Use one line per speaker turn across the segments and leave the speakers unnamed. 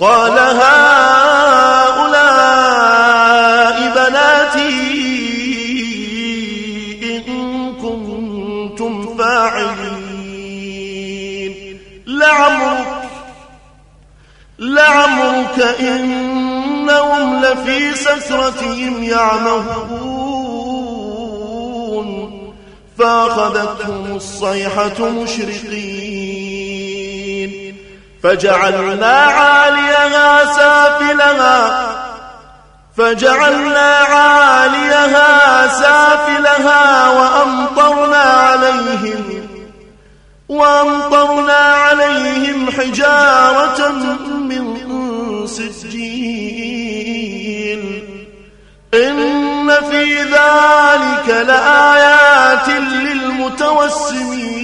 قال هؤلاء بناتي إن كنتم فاعلين. لعمرك لعمرك إنهم لفي سكرتهم يعمهون. فأخذتهم الصيحة مشرقين. فجعلنا عاليها سافلها. فجعلنا عاليها سافلها وأمطرنا عليهم وأمطرنا عليهم حجارة من سجيل. إن في ذلك لآيات للمتوسمين.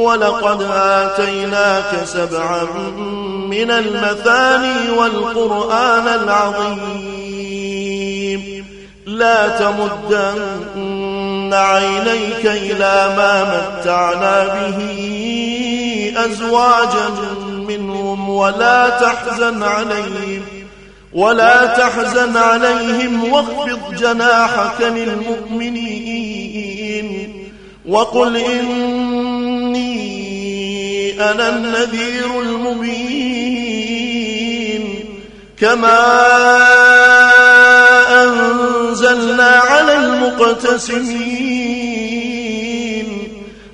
ولقد آتيناك سبعا من المثاني والقرآن العظيم. لا تمدن عينيك إلى ما متعنا به أزواجا منهم ولا تحزن عليهم ولا تحزن عليهم واخفض جناحك للمؤمنين وقل إني أنا النذير المبين. كما أنزلنا على المقتسمين.